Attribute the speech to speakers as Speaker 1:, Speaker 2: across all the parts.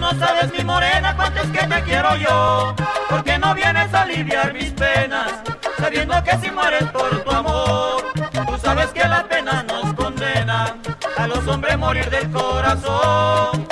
Speaker 1: no sabes mi morena cuánto es que te quiero yo, porque no vienes a aliviar mis penas, sabiendo que si mueres por tu amor, tú sabes que la pena nos condena a los hombres morir del corazón.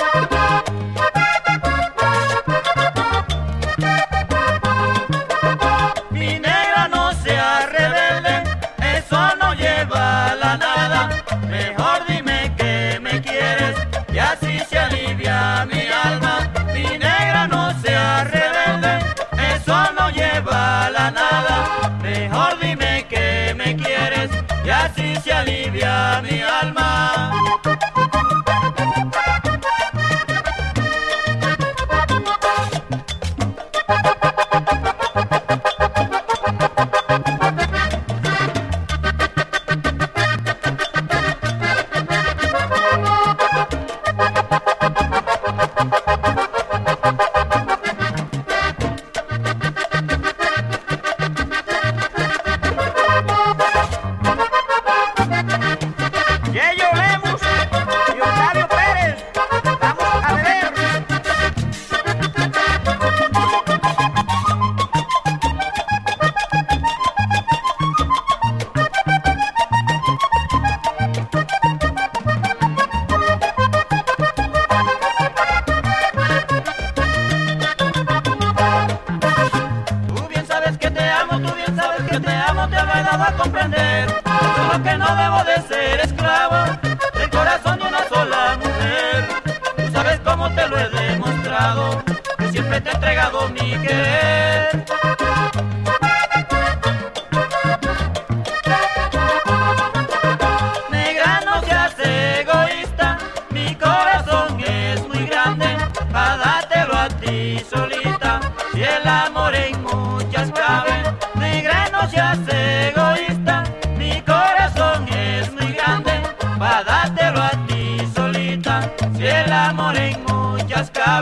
Speaker 1: A comprender. Solo que no debo de ser esclavo del corazón de una sola mujer. Tú sabes cómo te lo he demostrado, que siempre te he entregado mi querer. No seas egoísta, mi corazón es muy grande, para dártelo a ti solita, si el amor en muchas cabe. Negra, no seas egoísta,